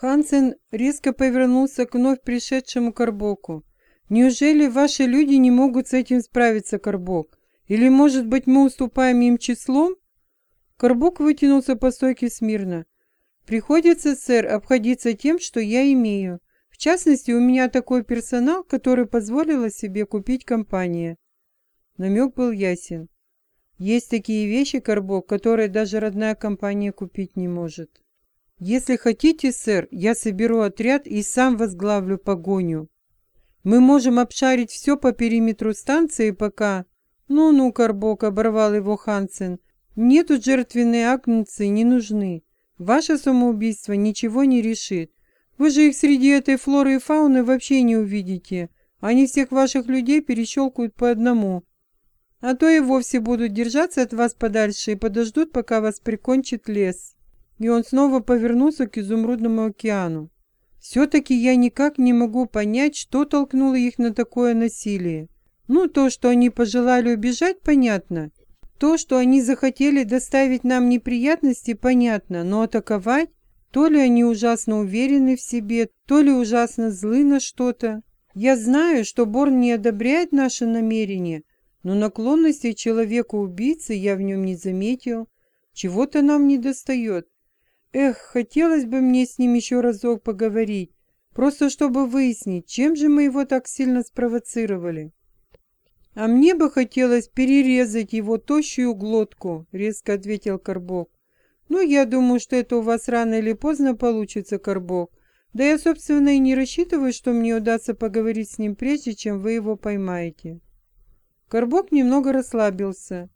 Хансен резко повернулся к вновь пришедшему Карбоку. «Неужели ваши люди не могут с этим справиться, Карбок? Или, может быть, мы уступаем им числом?» Карбок вытянулся по стойке смирно. «Приходится, сэр, обходиться тем, что я имею. В частности, у меня такой персонал, который позволила себе купить компания». Намек был ясен. Есть такие вещи, Карбок, которые даже родная компания купить не может. Если хотите, сэр, я соберу отряд и сам возглавлю погоню. Мы можем обшарить все по периметру станции, пока... Ну-ну, Карбок, оборвал его Хансен. Мне тут жертвенные агнцы не нужны. Ваше самоубийство ничего не решит. Вы же их среди этой флоры и фауны вообще не увидите. Они всех ваших людей перещелкают по одному. А то и вовсе будут держаться от вас подальше и подождут, пока вас прикончит лес. И он снова повернулся к изумрудному океану. Все-таки я никак не могу понять, что толкнуло их на такое насилие. Ну, то, что они пожелали убежать, понятно. То, что они захотели доставить нам неприятности, понятно, но атаковать? То ли они ужасно уверены в себе, то ли ужасно злы на что-то. Я знаю, что Борн не одобряет наше намерение, но наклонности человека-убийцы я в нем не заметил. Чего-то нам не достает. Эх, хотелось бы мне с ним еще разок поговорить, просто чтобы выяснить, чем же мы его так сильно спровоцировали. «А мне бы хотелось перерезать его тощую глотку», — резко ответил Карбок. «Ну, я думаю, что это у вас рано или поздно получится, Карбок. Да я, собственно, и не рассчитываю, что мне удастся поговорить с ним прежде, чем вы его поймаете». Карбок немного расслабился,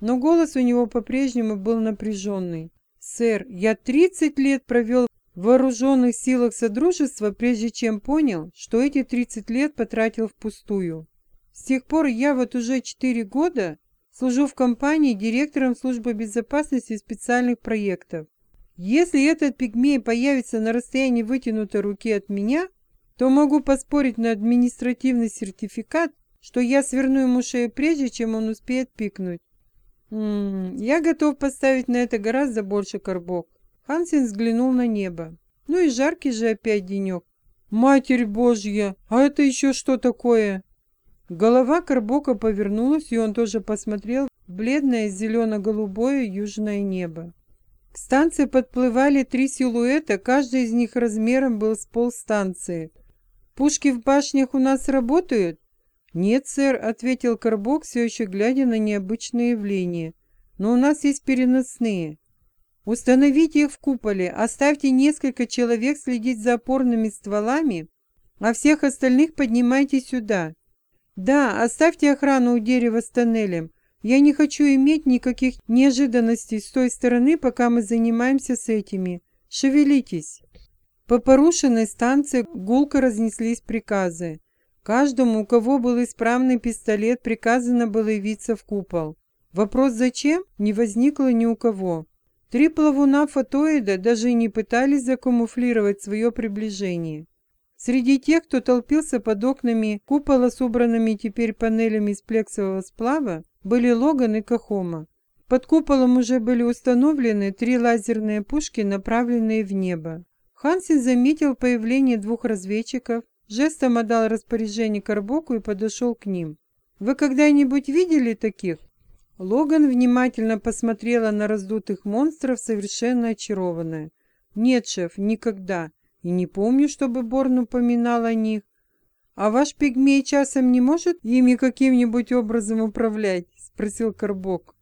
но голос у него по-прежнему был напряженный. «Сэр, я тридцать лет провел в вооруженных силах Содружества, прежде чем понял, что эти тридцать лет потратил впустую. С тех пор я вот уже четыре года служу в компании директором службы безопасности специальных проектов. Если этот пигмей появится на расстоянии вытянутой руки от меня, то могу поспорить на административный сертификат, что я сверну ему шею прежде, чем он успеет пикнуть. М я готов поставить на это гораздо больше карбок. Хансен взглянул на небо. Ну и жаркий же опять денек. Матерь Божья, а это еще что такое? Голова Карбока повернулась, и он тоже посмотрел в бледное зелено-голубое южное небо. К станции подплывали три силуэта, каждый из них размером был с полстанции. «Пушки в башнях у нас работают?» «Нет, сэр», — ответил Карбок, все еще глядя на необычное явление. «Но у нас есть переносные. Установите их в куполе, оставьте несколько человек следить за опорными стволами, а всех остальных поднимайте сюда. «Да, оставьте охрану у дерева с тоннелем. Я не хочу иметь никаких неожиданностей с той стороны, пока мы занимаемся с этими. Шевелитесь!» По порушенной станции гулко разнеслись приказы. Каждому, у кого был исправный пистолет, приказано было явиться в купол. Вопрос «зачем?» не возникло ни у кого. Три плавуна фотоида даже и не пытались закамуфлировать свое приближение. Среди тех, кто толпился под окнами купола с убранными теперь панелями из плексового сплава, были Логан и Кахома. Под куполом уже были установлены три лазерные пушки, направленные в небо. Хансен заметил появление двух разведчиков, жестом отдал распоряжение Карбоку и подошел к ним. «Вы когда-нибудь видели таких?» Логан внимательно посмотрела на раздутых монстров, совершенно очарованная. «Нет, шеф, никогда и не помню, чтобы Борн упоминал о них. А ваш пигмей часом не может ими каким-нибудь образом управлять? Спросил Карбок.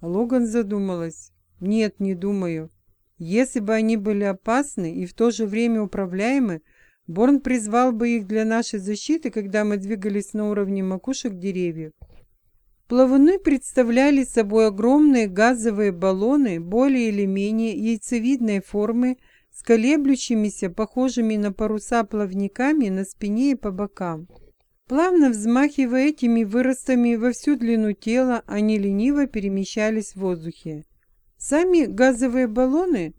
Логан задумалась. Нет, не думаю. Если бы они были опасны и в то же время управляемы, Борн призвал бы их для нашей защиты, когда мы двигались на уровне макушек деревьев. Плавуны представляли собой огромные газовые баллоны более или менее яйцевидной формы с колеблющимися, похожими на паруса плавниками на спине и по бокам. Плавно взмахивая этими выростами во всю длину тела, они лениво перемещались в воздухе. Сами газовые баллоны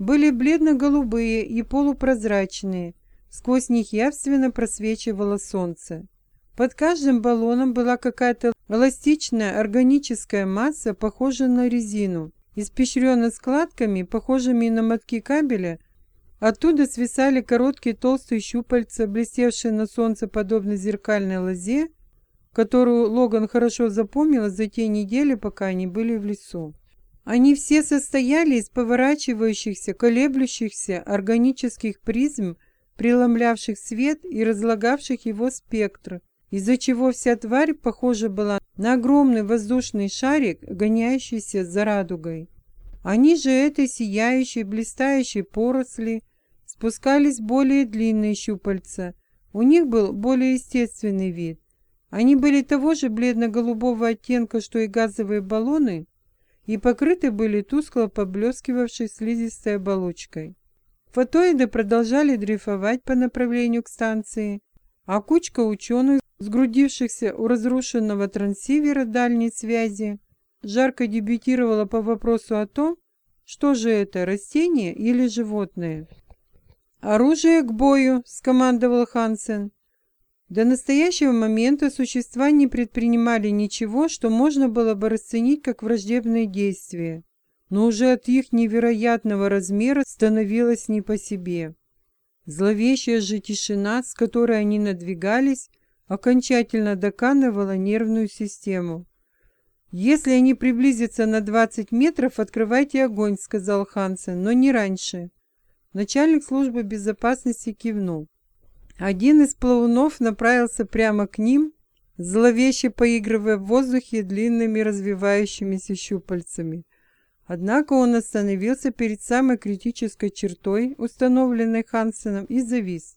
были бледно-голубые и полупрозрачные, сквозь них явственно просвечивало солнце. Под каждым баллоном была какая-то эластичная органическая масса, похожая на резину, испещрена складками, похожими на мотки кабеля, Оттуда свисали короткие толстые щупальца, блестевшие на солнце подобно зеркальной лозе, которую Логан хорошо запомнил за те недели, пока они были в лесу. Они все состояли из поворачивающихся, колеблющихся органических призм, преломлявших свет и разлагавших его спектр, из-за чего вся тварь похожа была на огромный воздушный шарик, гоняющийся за радугой. Они же этой сияющей, блистающей поросли спускались более длинные щупальца. У них был более естественный вид. Они были того же бледно-голубого оттенка, что и газовые баллоны, и покрыты были тускло поблескивавшей слизистой оболочкой. Фотоиды продолжали дрейфовать по направлению к станции, а кучка ученых, сгрудившихся у разрушенного трансивера дальней связи, жарко дебютировала по вопросу о том, что же это, растение или животное. «Оружие к бою!» – скомандовал Хансен. До настоящего момента существа не предпринимали ничего, что можно было бы расценить как враждебное действие, но уже от их невероятного размера становилось не по себе. Зловещая же тишина, с которой они надвигались, окончательно доканывала нервную систему. «Если они приблизятся на 20 метров, открывайте огонь», — сказал Хансен, — «но не раньше». Начальник службы безопасности кивнул. Один из плавунов направился прямо к ним, зловеще поигрывая в воздухе длинными развивающимися щупальцами. Однако он остановился перед самой критической чертой, установленной Хансеном, и завис.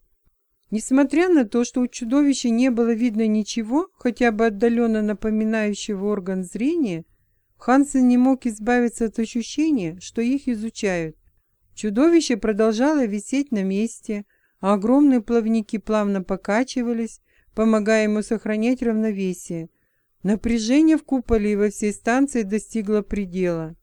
Несмотря на то, что у чудовища не было видно ничего, хотя бы отдаленно напоминающего орган зрения, Хансен не мог избавиться от ощущения, что их изучают. Чудовище продолжало висеть на месте, а огромные плавники плавно покачивались, помогая ему сохранять равновесие. Напряжение в куполе и во всей станции достигло предела.